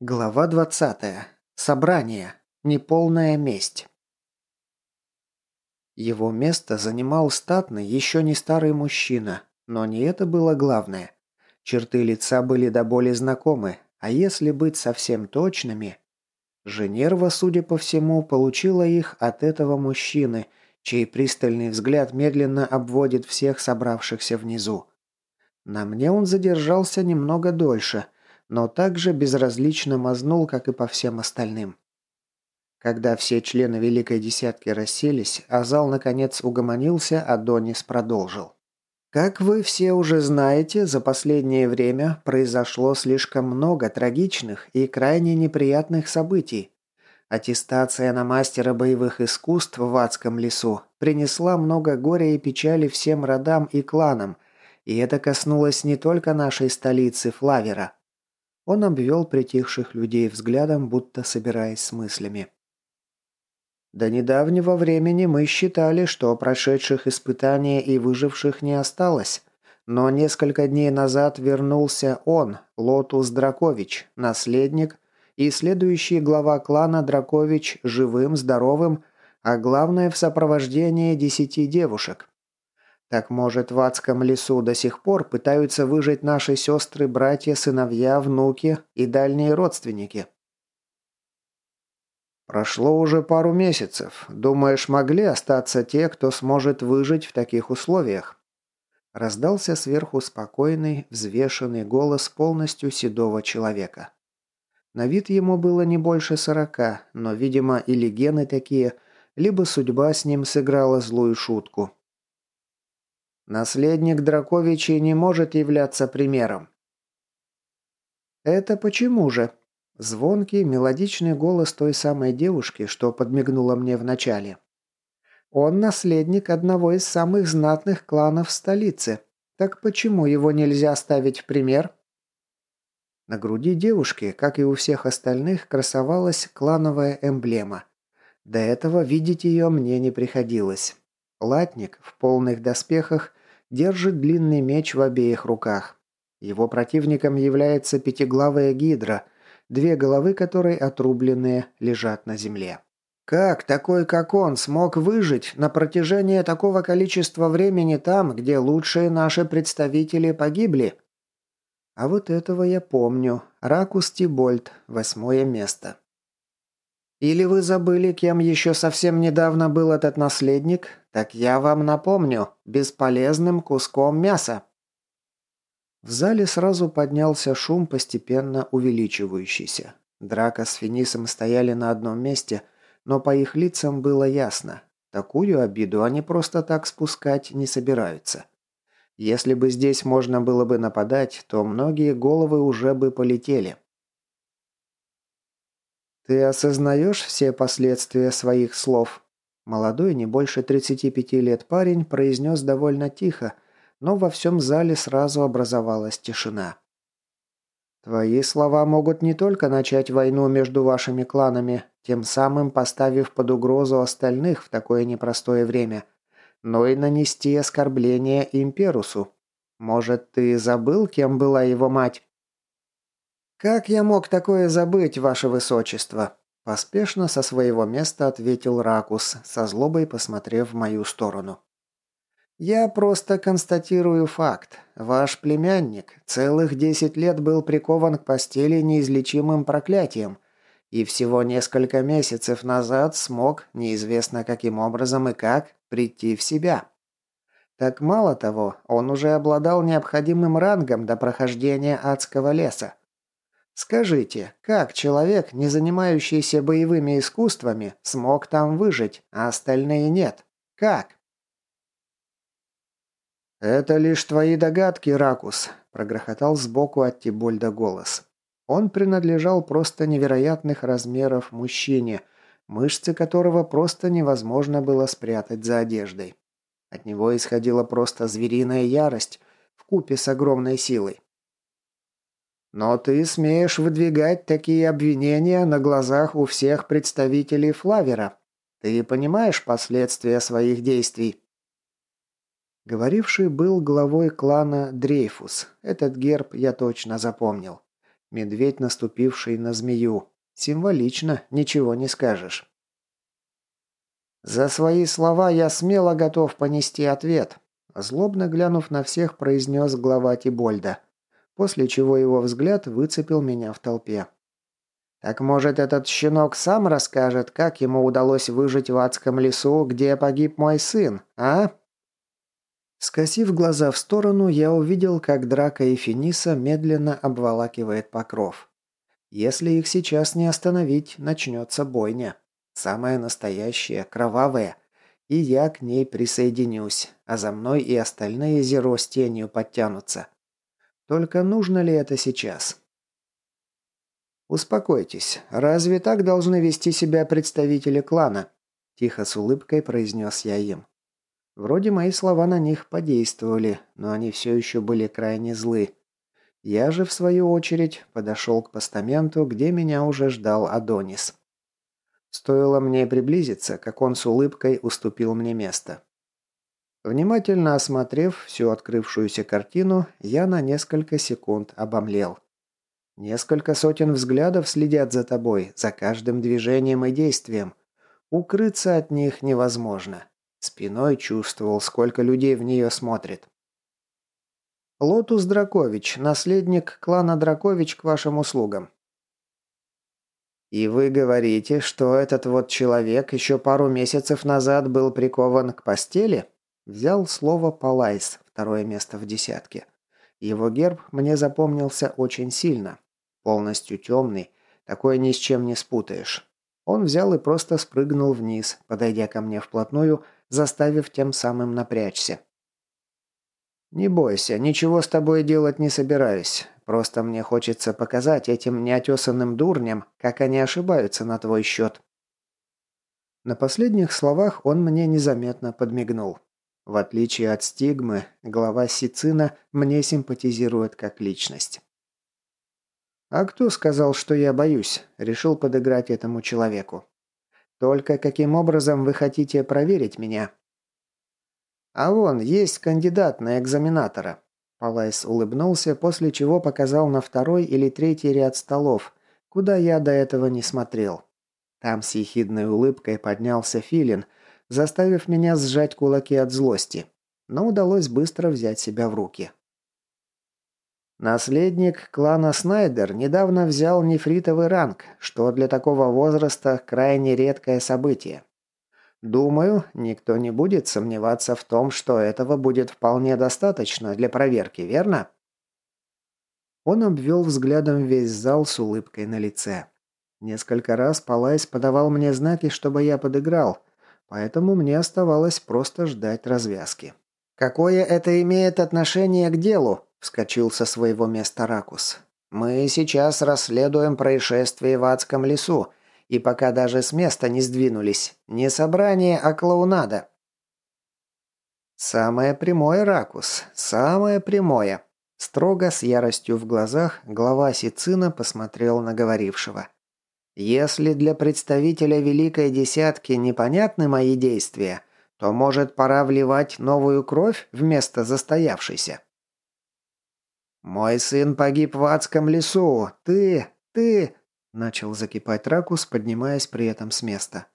Глава 20. Собрание. Неполная месть. Его место занимал статный, еще не старый мужчина, но не это было главное. Черты лица были до боли знакомы, а если быть совсем точными, Женерва, судя по всему, получила их от этого мужчины, чей пристальный взгляд медленно обводит всех собравшихся внизу. На мне он задержался немного дольше – но также безразлично мазнул, как и по всем остальным. Когда все члены Великой Десятки расселись, а зал наконец угомонился, Адонис продолжил. Как вы все уже знаете, за последнее время произошло слишком много трагичных и крайне неприятных событий. Аттестация на мастера боевых искусств в Адском лесу принесла много горя и печали всем родам и кланам, и это коснулось не только нашей столицы Флавера. Он обвел притихших людей взглядом, будто собираясь с мыслями. До недавнего времени мы считали, что прошедших испытания и выживших не осталось. Но несколько дней назад вернулся он, Лотус Дракович, наследник и следующий глава клана Дракович живым, здоровым, а главное в сопровождении десяти девушек. Так может, в адском лесу до сих пор пытаются выжить наши сестры, братья, сыновья, внуки и дальние родственники? Прошло уже пару месяцев. Думаешь, могли остаться те, кто сможет выжить в таких условиях? Раздался сверху спокойный, взвешенный голос полностью седого человека. На вид ему было не больше сорока, но, видимо, или гены такие, либо судьба с ним сыграла злую шутку. Наследник Драковичей не может являться примером. «Это почему же?» Звонкий, мелодичный голос той самой девушки, что подмигнула мне вначале. «Он наследник одного из самых знатных кланов столицы. Так почему его нельзя ставить в пример?» На груди девушки, как и у всех остальных, красовалась клановая эмблема. До этого видеть ее мне не приходилось. Латник в полных доспехах держит длинный меч в обеих руках. Его противником является пятиглавая гидра, две головы которой отрубленные лежат на земле. Как такой, как он, смог выжить на протяжении такого количества времени там, где лучшие наши представители погибли? А вот этого я помню. Ракус Тибольд, восьмое место. Или вы забыли, кем еще совсем недавно был этот наследник? Так я вам напомню, бесполезным куском мяса. В зале сразу поднялся шум, постепенно увеличивающийся. Драка с Финисом стояли на одном месте, но по их лицам было ясно. Такую обиду они просто так спускать не собираются. Если бы здесь можно было бы нападать, то многие головы уже бы полетели. «Ты осознаешь все последствия своих слов?» Молодой, не больше 35 лет парень произнес довольно тихо, но во всем зале сразу образовалась тишина. «Твои слова могут не только начать войну между вашими кланами, тем самым поставив под угрозу остальных в такое непростое время, но и нанести оскорбление Имперусу. Может, ты забыл, кем была его мать?» «Как я мог такое забыть, ваше высочество?» Поспешно со своего места ответил Ракус, со злобой посмотрев в мою сторону. «Я просто констатирую факт. Ваш племянник целых десять лет был прикован к постели неизлечимым проклятием, и всего несколько месяцев назад смог, неизвестно каким образом и как, прийти в себя. Так мало того, он уже обладал необходимым рангом до прохождения адского леса. Скажите, как человек, не занимающийся боевыми искусствами, смог там выжить, а остальные нет? Как? «Это лишь твои догадки, Ракус», – прогрохотал сбоку от Тибольда голос. Он принадлежал просто невероятных размеров мужчине, мышцы которого просто невозможно было спрятать за одеждой. От него исходила просто звериная ярость в купе с огромной силой. Но ты смеешь выдвигать такие обвинения на глазах у всех представителей Флавера. Ты понимаешь последствия своих действий?» Говоривший был главой клана Дрейфус. Этот герб я точно запомнил. Медведь, наступивший на змею. Символично, ничего не скажешь. «За свои слова я смело готов понести ответ», злобно глянув на всех, произнес глава Тибольда, после чего его взгляд выцепил меня в толпе. «Так, может, этот щенок сам расскажет, как ему удалось выжить в адском лесу, где погиб мой сын, а?» Скосив глаза в сторону, я увидел, как Драка и Финиса медленно обволакивает покров. Если их сейчас не остановить, начнется бойня. Самая настоящая, кровавая. И я к ней присоединюсь, а за мной и остальные зеро с тенью подтянутся. Только нужно ли это сейчас? «Успокойтесь. Разве так должны вести себя представители клана?» Тихо с улыбкой произнес я им. Вроде мои слова на них подействовали, но они все еще были крайне злы. Я же, в свою очередь, подошел к постаменту, где меня уже ждал Адонис. Стоило мне приблизиться, как он с улыбкой уступил мне место. Внимательно осмотрев всю открывшуюся картину, я на несколько секунд обомлел. Несколько сотен взглядов следят за тобой, за каждым движением и действием. Укрыться от них невозможно. Спиной чувствовал, сколько людей в нее смотрит. Лотус Дракович, наследник клана Дракович к вашим услугам. И вы говорите, что этот вот человек еще пару месяцев назад был прикован к постели? Взял слово Палайс, второе место в десятке. Его герб мне запомнился очень сильно. Полностью темный, такое ни с чем не спутаешь. Он взял и просто спрыгнул вниз, подойдя ко мне вплотную заставив тем самым напрячься. «Не бойся, ничего с тобой делать не собираюсь. Просто мне хочется показать этим неотесанным дурням, как они ошибаются на твой счет». На последних словах он мне незаметно подмигнул. В отличие от стигмы, глава Сицина мне симпатизирует как личность. «А кто сказал, что я боюсь?» – решил подыграть этому человеку. Только каким образом вы хотите проверить меня?» «А вон, есть кандидат на экзаменатора». Палайс улыбнулся, после чего показал на второй или третий ряд столов, куда я до этого не смотрел. Там с ехидной улыбкой поднялся Филин, заставив меня сжать кулаки от злости, но удалось быстро взять себя в руки. Наследник клана Снайдер недавно взял нефритовый ранг, что для такого возраста крайне редкое событие. Думаю, никто не будет сомневаться в том, что этого будет вполне достаточно для проверки, верно? Он обвел взглядом весь зал с улыбкой на лице. Несколько раз Палайс подавал мне знаки, чтобы я подыграл, поэтому мне оставалось просто ждать развязки. «Какое это имеет отношение к делу?» Вскочил со своего места Ракус. «Мы сейчас расследуем происшествие в адском лесу, и пока даже с места не сдвинулись. Не собрание, а клоунада». «Самое прямое, Ракус, самое прямое». Строго, с яростью в глазах, глава Сицина посмотрел на говорившего. «Если для представителя Великой Десятки непонятны мои действия, то, может, пора вливать новую кровь вместо застоявшейся?» «Мой сын погиб в адском лесу. Ты... ты...» Начал закипать Ракус, поднимаясь при этом с места.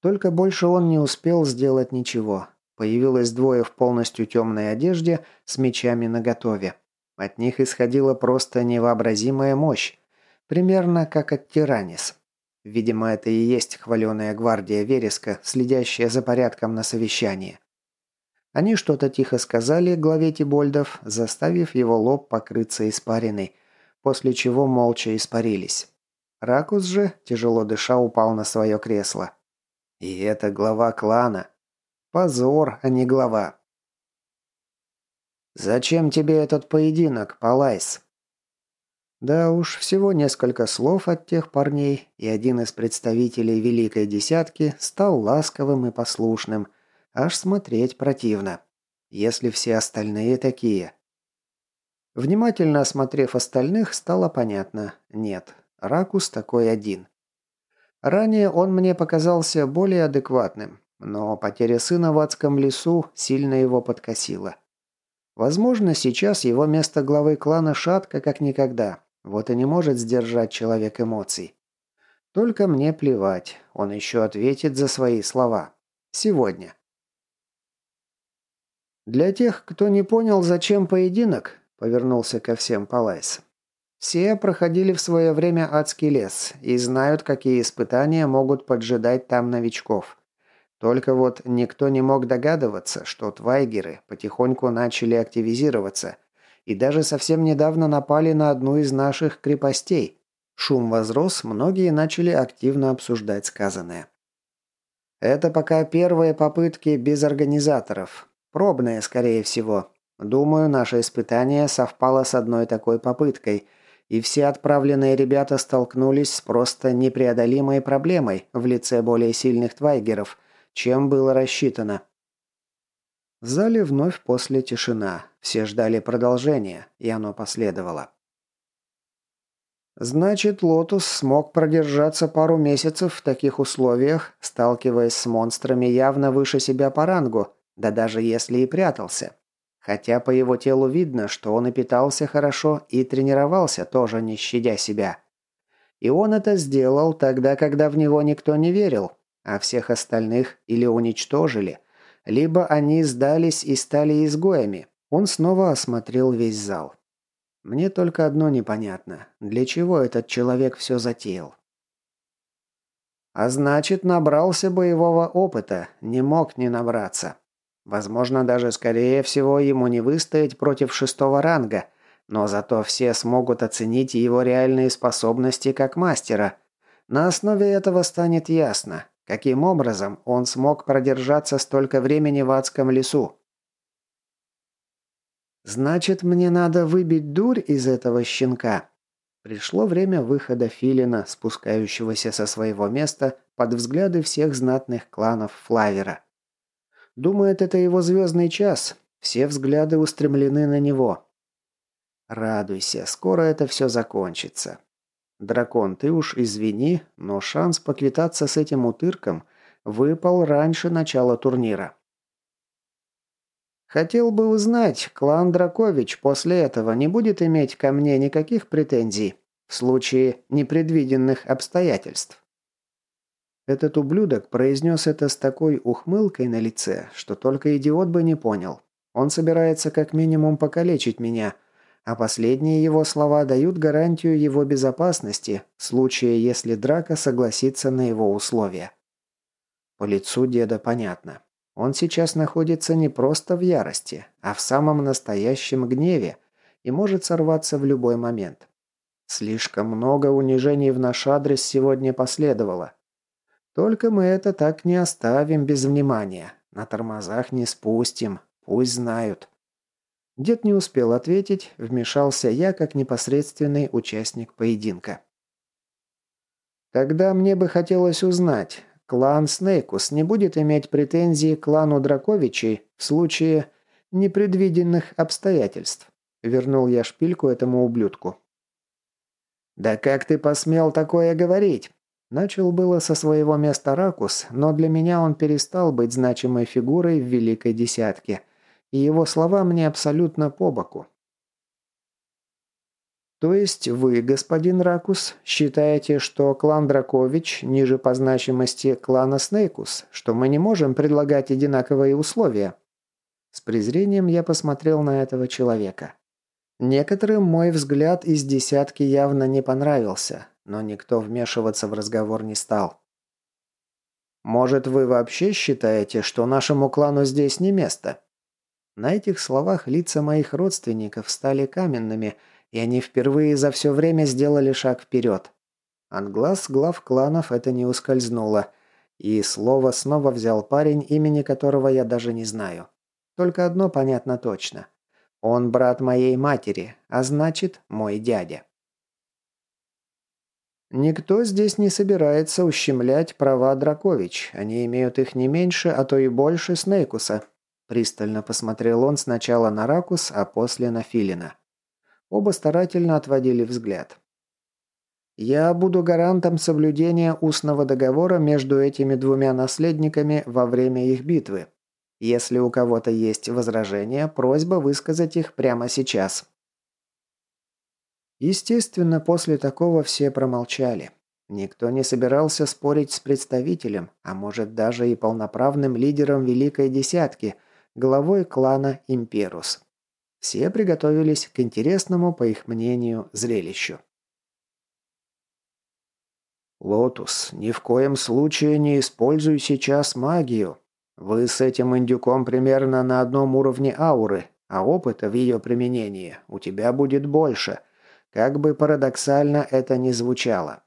Только больше он не успел сделать ничего. Появилось двое в полностью темной одежде с мечами наготове. От них исходила просто невообразимая мощь. Примерно как от Тиранис. Видимо, это и есть хваленая гвардия Вереска, следящая за порядком на совещании. Они что-то тихо сказали главе Тибольдов, заставив его лоб покрыться испариной, после чего молча испарились. Ракус же, тяжело дыша, упал на свое кресло. И это глава клана. Позор, а не глава. «Зачем тебе этот поединок, Палайс?» Да уж, всего несколько слов от тех парней, и один из представителей Великой Десятки стал ласковым и послушным, Аж смотреть противно. Если все остальные такие. Внимательно осмотрев остальных, стало понятно. Нет, Ракус такой один. Ранее он мне показался более адекватным, но потеря сына в адском лесу сильно его подкосила. Возможно, сейчас его место главы клана шатко как никогда, Вот и не может сдержать человек эмоций. Только мне плевать, он еще ответит за свои слова. Сегодня. «Для тех, кто не понял, зачем поединок», — повернулся ко всем Палайс. «Все проходили в свое время адский лес и знают, какие испытания могут поджидать там новичков. Только вот никто не мог догадываться, что твайгеры потихоньку начали активизироваться и даже совсем недавно напали на одну из наших крепостей. Шум возрос, многие начали активно обсуждать сказанное. Это пока первые попытки без организаторов. Пробные, скорее всего. Думаю, наше испытание совпало с одной такой попыткой, и все отправленные ребята столкнулись с просто непреодолимой проблемой в лице более сильных твайгеров, чем было рассчитано. В зале вновь повисла тишина. Все ждали продолжения, и оно последовало. Значит, Лотус смог продержаться пару месяцев в таких условиях, сталкиваясь с монстрами явно выше себя по рангу, да даже если и прятался. Хотя по его телу видно, что он и питался хорошо, и тренировался, тоже не щадя себя. И он это сделал тогда, когда в него никто не верил, а всех остальных или уничтожили, либо они сдались и стали изгоями. Он снова осмотрел весь зал. Мне только одно непонятно. Для чего этот человек все затеял? А значит, набрался боевого опыта, не мог не набраться. Возможно, даже скорее всего ему не выстоять против шестого ранга, но зато все смогут оценить его реальные способности как мастера. На основе этого станет ясно, Каким образом он смог продержаться столько времени в адском лесу? «Значит, мне надо выбить дурь из этого щенка?» Пришло время выхода Филина, спускающегося со своего места под взгляды всех знатных кланов Флавера. Думает, это его звездный час. Все взгляды устремлены на него. Радуйся, скоро это все закончится. «Дракон, ты уж извини, но шанс поквитаться с этим утырком выпал раньше начала турнира». «Хотел бы узнать, клан Дракович после этого не будет иметь ко мне никаких претензий в случае непредвиденных обстоятельств». Этот ублюдок произнес это с такой ухмылкой на лице, что только идиот бы не понял. Он собирается как минимум покалечить меня, а последние его слова дают гарантию его безопасности в случае, если Драка согласится на его условия. По лицу деда понятно. Он сейчас находится не просто в ярости, а в самом настоящем гневе и может сорваться в любой момент. Слишком много унижений в наш адрес сегодня последовало. Только мы это так не оставим без внимания. На тормозах не спустим, пусть знают. Дед не успел ответить, вмешался я как непосредственный участник поединка. Тогда мне бы хотелось узнать, клан Снейкус не будет иметь претензий к клану Драковичей в случае непредвиденных обстоятельств. Вернул я шпильку этому ублюдку. «Да как ты посмел такое говорить?» Начал было со своего места Ракус, но для меня он перестал быть значимой фигурой в Великой Десятке – и его слова мне абсолютно по боку. То есть вы, господин Ракус, считаете, что клан Дракович ниже по значимости клана Снейкус, что мы не можем предлагать одинаковые условия? С презрением я посмотрел на этого человека. Некоторым мой взгляд из десятки явно не понравился, но никто вмешиваться в разговор не стал. Может, вы вообще считаете, что нашему клану здесь не место? На этих словах лица моих родственников стали каменными, и они впервые за все время сделали шаг вперед. От глаз глав кланов это не ускользнуло, и слово снова взял парень, имени которого я даже не знаю. Только одно понятно точно. Он брат моей матери, а значит, мой дядя. Никто здесь не собирается ущемлять права Дракович. Они имеют их не меньше, а то и больше Снейкуса, Пристально посмотрел он сначала на Ракус, а после на Филина. Оба старательно отводили взгляд. «Я буду гарантом соблюдения устного договора между этими двумя наследниками во время их битвы. Если у кого-то есть возражения, просьба высказать их прямо сейчас». Естественно, после такого все промолчали. Никто не собирался спорить с представителем, а может даже и полноправным лидером Великой Десятки, главой клана Имперус. Все приготовились к интересному, по их мнению, зрелищу. «Лотус, ни в коем случае не используй сейчас магию. Вы с этим индюком примерно на одном уровне ауры, а опыта в ее применении у тебя будет больше, как бы парадоксально это ни звучало».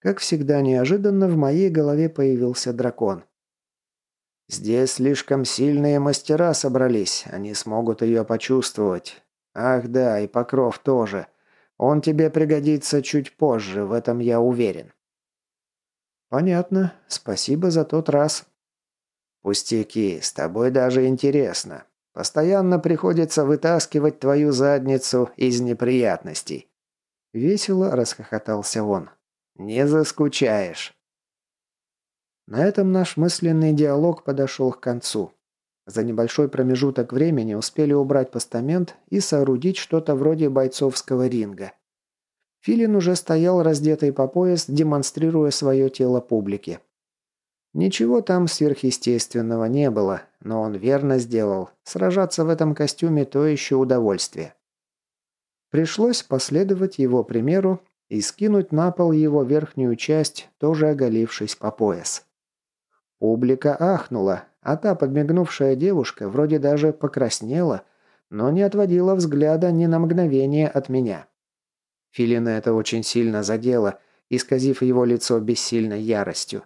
Как всегда неожиданно в моей голове появился дракон. «Здесь слишком сильные мастера собрались, они смогут ее почувствовать. Ах да, и покров тоже. Он тебе пригодится чуть позже, в этом я уверен». «Понятно. Спасибо за тот раз». «Пустяки, с тобой даже интересно. Постоянно приходится вытаскивать твою задницу из неприятностей». Весело расхохотался он. «Не заскучаешь». На этом наш мысленный диалог подошел к концу. За небольшой промежуток времени успели убрать постамент и соорудить что-то вроде бойцовского ринга. Филин уже стоял раздетый по пояс, демонстрируя свое тело публике. Ничего там сверхъестественного не было, но он верно сделал. Сражаться в этом костюме – то еще удовольствие. Пришлось последовать его примеру и скинуть на пол его верхнюю часть, тоже оголившись по пояс. Публика ахнула, а та подмигнувшая девушка вроде даже покраснела, но не отводила взгляда ни на мгновение от меня. Филина это очень сильно задело, исказив его лицо бессильной яростью.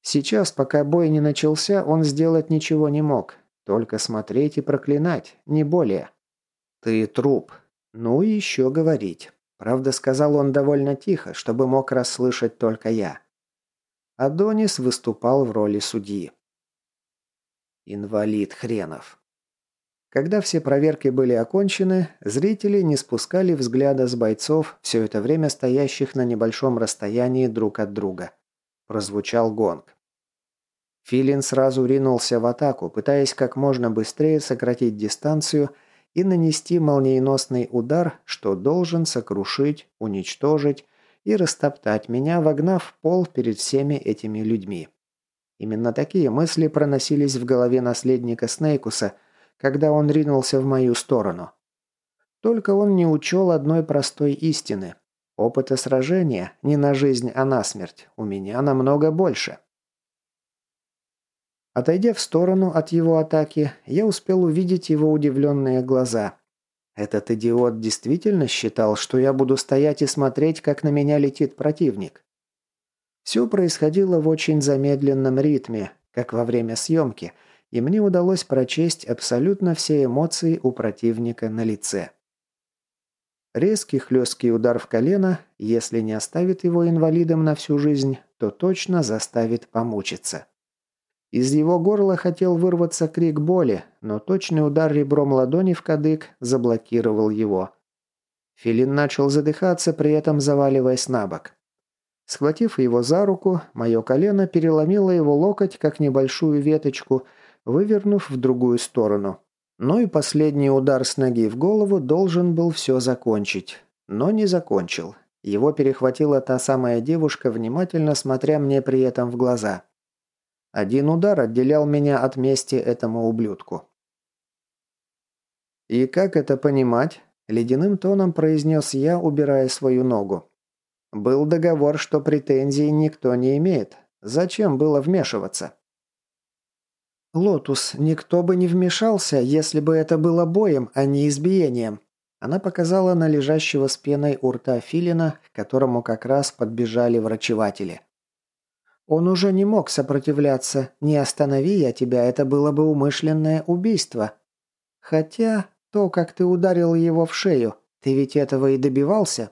Сейчас, пока бой не начался, он сделать ничего не мог. Только смотреть и проклинать, не более. «Ты труп. Ну и еще говорить». Правда, сказал он довольно тихо, чтобы мог расслышать только я. Адонис выступал в роли судьи. Инвалид хренов. Когда все проверки были окончены, зрители не спускали взгляда с бойцов, все это время стоящих на небольшом расстоянии друг от друга. Прозвучал гонг. Филин сразу ринулся в атаку, пытаясь как можно быстрее сократить дистанцию и нанести молниеносный удар, что должен сокрушить, уничтожить и растоптать меня, вогнав в пол перед всеми этими людьми. Именно такие мысли проносились в голове наследника Снейкуса, когда он ринулся в мою сторону. Только он не учел одной простой истины. Опыта сражения не на жизнь, а на смерть у меня намного больше. Отойдя в сторону от его атаки, я успел увидеть его удивленные глаза. Этот идиот действительно считал, что я буду стоять и смотреть, как на меня летит противник. Все происходило в очень замедленном ритме, как во время съемки, и мне удалось прочесть абсолютно все эмоции у противника на лице. Резкий хлесткий удар в колено, если не оставит его инвалидом на всю жизнь, то точно заставит помучиться. Из его горла хотел вырваться крик боли, но точный удар ребром ладони в кадык заблокировал его. Филин начал задыхаться, при этом заваливаясь на бок. Схватив его за руку, мое колено переломило его локоть, как небольшую веточку, вывернув в другую сторону. Ну и последний удар с ноги в голову должен был все закончить. Но не закончил. Его перехватила та самая девушка, внимательно смотря мне при этом в глаза. Один удар отделял меня от мести этому ублюдку. «И как это понимать?» – ледяным тоном произнес я, убирая свою ногу. «Был договор, что претензий никто не имеет. Зачем было вмешиваться?» «Лотус, никто бы не вмешался, если бы это было боем, а не избиением». Она показала на лежащего с пеной у рта филина, к которому как раз подбежали врачеватели. Он уже не мог сопротивляться. Не останови я тебя, это было бы умышленное убийство. Хотя то, как ты ударил его в шею, ты ведь этого и добивался.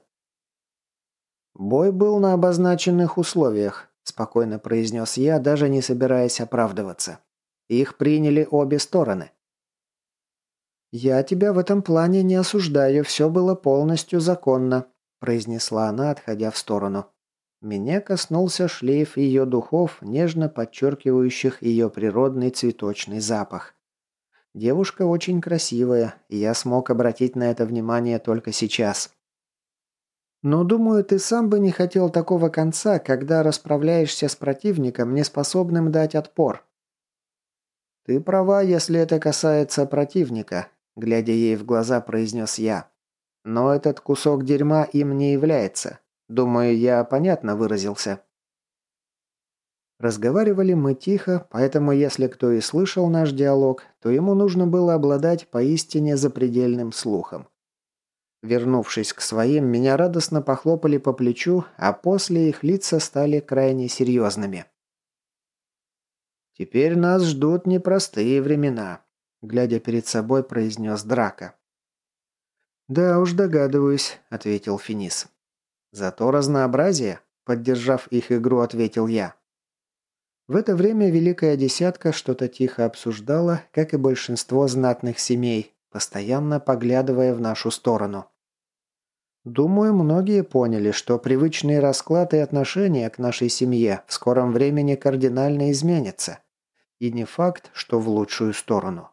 Бой был на обозначенных условиях, спокойно произнес я, даже не собираясь оправдываться. Их приняли обе стороны. «Я тебя в этом плане не осуждаю, все было полностью законно», произнесла она, отходя в сторону. Меня коснулся шлейф ее духов, нежно подчеркивающих ее природный цветочный запах. Девушка очень красивая, и я смог обратить на это внимание только сейчас. Но, думаю, ты сам бы не хотел такого конца, когда расправляешься с противником, не способным дать отпор. Ты права, если это касается противника, глядя ей в глаза, произнес я. Но этот кусок дерьма им не является. Думаю, я понятно выразился. Разговаривали мы тихо, поэтому если кто и слышал наш диалог, то ему нужно было обладать поистине запредельным слухом. Вернувшись к своим, меня радостно похлопали по плечу, а после их лица стали крайне серьезными. «Теперь нас ждут непростые времена», — глядя перед собой, произнес Драка. «Да уж догадываюсь», — ответил Финис. «Зато разнообразие», — поддержав их игру, ответил я. В это время Великая Десятка что-то тихо обсуждала, как и большинство знатных семей, постоянно поглядывая в нашу сторону. Думаю, многие поняли, что привычные расклады и отношения к нашей семье в скором времени кардинально изменятся. И не факт, что в лучшую сторону.